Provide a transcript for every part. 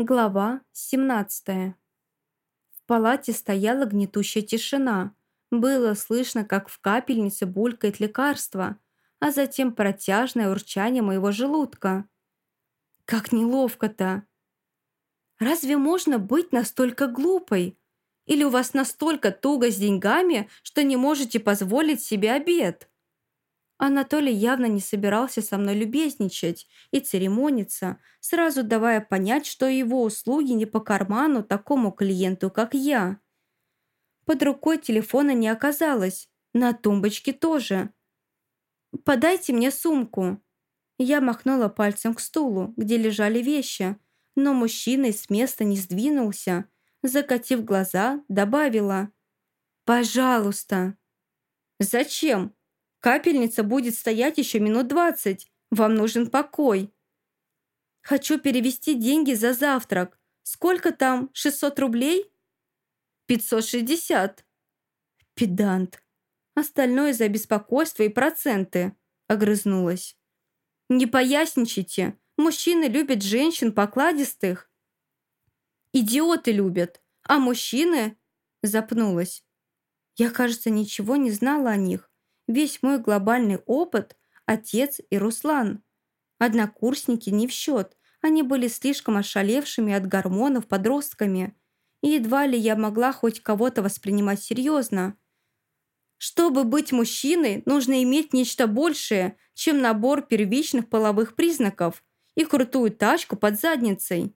Глава 17. В палате стояла гнетущая тишина. Было слышно, как в капельнице булькает лекарство, а затем протяжное урчание моего желудка. Как неловко-то! Разве можно быть настолько глупой? Или у вас настолько туго с деньгами, что не можете позволить себе обед? Анатолий явно не собирался со мной любезничать и церемониться, сразу давая понять, что его услуги не по карману такому клиенту, как я. Под рукой телефона не оказалось, на тумбочке тоже. «Подайте мне сумку». Я махнула пальцем к стулу, где лежали вещи, но мужчина с места не сдвинулся. Закатив глаза, добавила «Пожалуйста». «Зачем?» Капельница будет стоять еще минут двадцать. Вам нужен покой. Хочу перевести деньги за завтрак. Сколько там? 600 рублей? 560. Педант. Остальное за беспокойство и проценты. Огрызнулась. Не поясничайте. Мужчины любят женщин покладистых. Идиоты любят. А мужчины? Запнулась. Я, кажется, ничего не знала о них. Весь мой глобальный опыт – отец и Руслан. Однокурсники не в счет, они были слишком ошалевшими от гормонов подростками. И едва ли я могла хоть кого-то воспринимать серьезно. Чтобы быть мужчиной, нужно иметь нечто большее, чем набор первичных половых признаков и крутую тачку под задницей.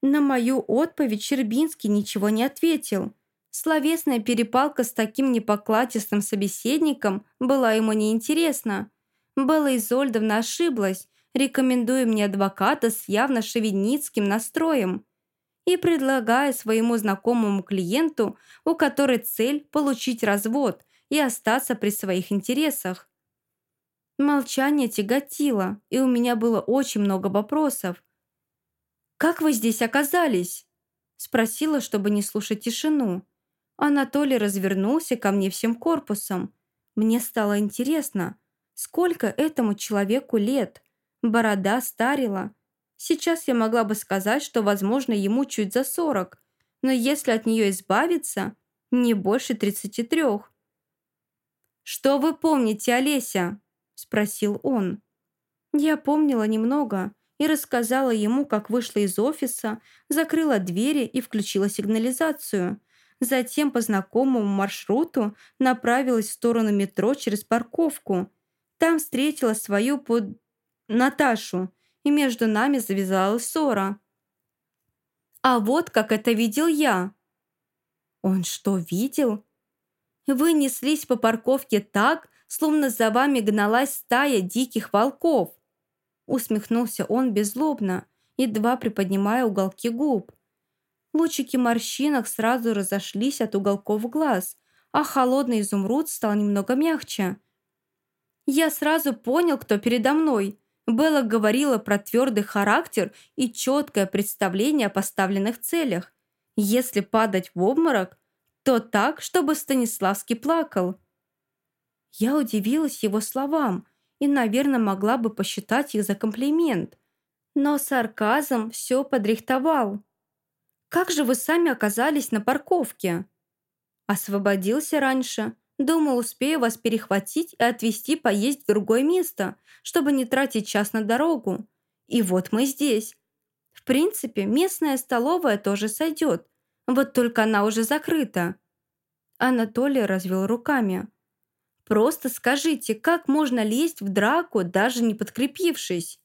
На мою отповедь Щербинский ничего не ответил – Словесная перепалка с таким непокладистым собеседником была ему неинтересна. Белла Изольдовна ошиблась, рекомендуя мне адвоката с явно шовинистским настроем и предлагая своему знакомому клиенту, у которой цель – получить развод и остаться при своих интересах. Молчание тяготило, и у меня было очень много вопросов. «Как вы здесь оказались?» Спросила, чтобы не слушать тишину. Анатолий развернулся ко мне всем корпусом. Мне стало интересно, сколько этому человеку лет. Борода старила. Сейчас я могла бы сказать, что, возможно, ему чуть за сорок, но если от нее избавиться, не больше тридцати трех. «Что вы помните, Олеся?» – спросил он. Я помнила немного и рассказала ему, как вышла из офиса, закрыла двери и включила сигнализацию – Затем по знакомому маршруту направилась в сторону метро через парковку. Там встретила свою под... Наташу, и между нами завязалась ссора. А вот как это видел я. Он что, видел? Вы неслись по парковке так, словно за вами гналась стая диких волков. Усмехнулся он беззлобно, едва приподнимая уголки губ. Лучики морщинок сразу разошлись от уголков глаз, а холодный изумруд стал немного мягче. Я сразу понял, кто передо мной. Белла говорила про твердый характер и четкое представление о поставленных целях. Если падать в обморок, то так, чтобы Станиславский плакал. Я удивилась его словам и, наверное, могла бы посчитать их за комплимент. Но сарказм все подрихтовал. Как же вы сами оказались на парковке?» «Освободился раньше. Думал, успею вас перехватить и отвезти поесть в другое место, чтобы не тратить час на дорогу. И вот мы здесь. В принципе, местная столовая тоже сойдет. Вот только она уже закрыта». Анатолий развел руками. «Просто скажите, как можно лезть в драку, даже не подкрепившись?»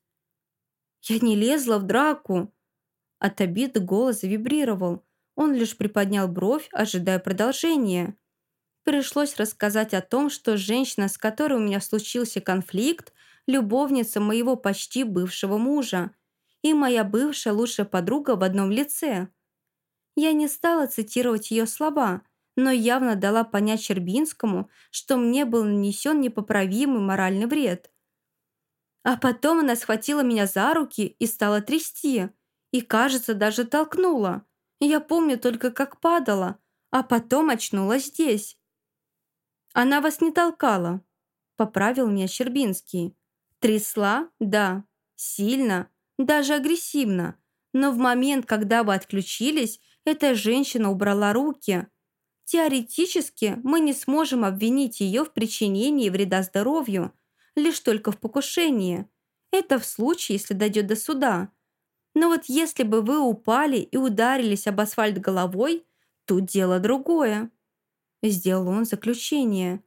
«Я не лезла в драку», от обиды голос вибрировал. Он лишь приподнял бровь, ожидая продолжения. Пришлось рассказать о том, что женщина, с которой у меня случился конфликт, любовница моего почти бывшего мужа и моя бывшая лучшая подруга в одном лице. Я не стала цитировать ее слова, но явно дала понять Щербинскому, что мне был нанесен непоправимый моральный вред. А потом она схватила меня за руки и стала трясти – и, кажется, даже толкнула. Я помню только, как падала, а потом очнулась здесь. Она вас не толкала, поправил меня Щербинский. Трясла? Да. Сильно, даже агрессивно. Но в момент, когда вы отключились, эта женщина убрала руки. Теоретически мы не сможем обвинить ее в причинении вреда здоровью, лишь только в покушении. Это в случае, если дойдет до суда. Но вот если бы вы упали и ударились об асфальт головой, тут дело другое. Сделал он заключение.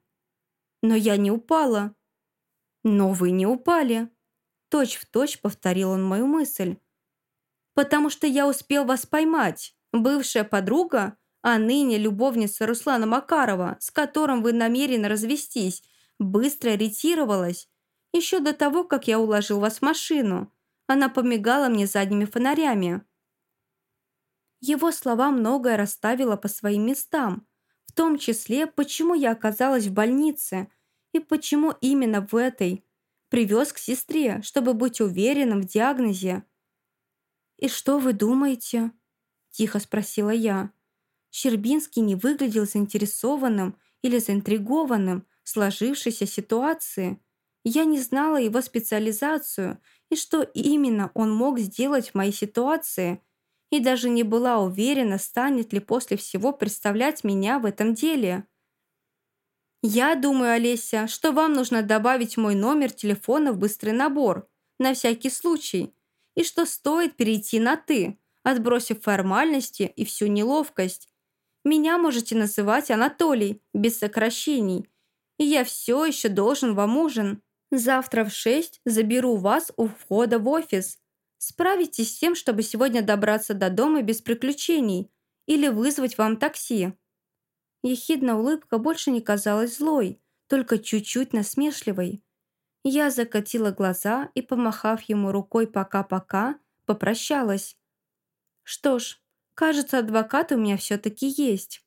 Но я не упала. Но вы не упали. Точь в точь повторил он мою мысль. Потому что я успел вас поймать. Бывшая подруга, а ныне любовница Руслана Макарова, с которым вы намерены развестись, быстро ретировалась. Еще до того, как я уложил вас в машину. Она помигала мне задними фонарями. Его слова многое расставило по своим местам, в том числе, почему я оказалась в больнице и почему именно в этой. Привез к сестре, чтобы быть уверенным в диагнозе. «И что вы думаете?» – тихо спросила я. Щербинский не выглядел заинтересованным или заинтригованным в сложившейся ситуации. Я не знала его специализацию и что именно он мог сделать в моей ситуации, и даже не была уверена, станет ли после всего представлять меня в этом деле. «Я думаю, Олеся, что вам нужно добавить мой номер телефона в быстрый набор, на всякий случай, и что стоит перейти на «ты», отбросив формальности и всю неловкость. Меня можете называть Анатолий, без сокращений, и я все еще должен вам ужин. Завтра в шесть заберу вас у входа в офис. Справитесь с тем, чтобы сегодня добраться до дома без приключений или вызвать вам такси». Ехидная улыбка больше не казалась злой, только чуть-чуть насмешливой. Я закатила глаза и, помахав ему рукой «пока-пока», попрощалась. Что ж, кажется, адвокат у меня все-таки есть.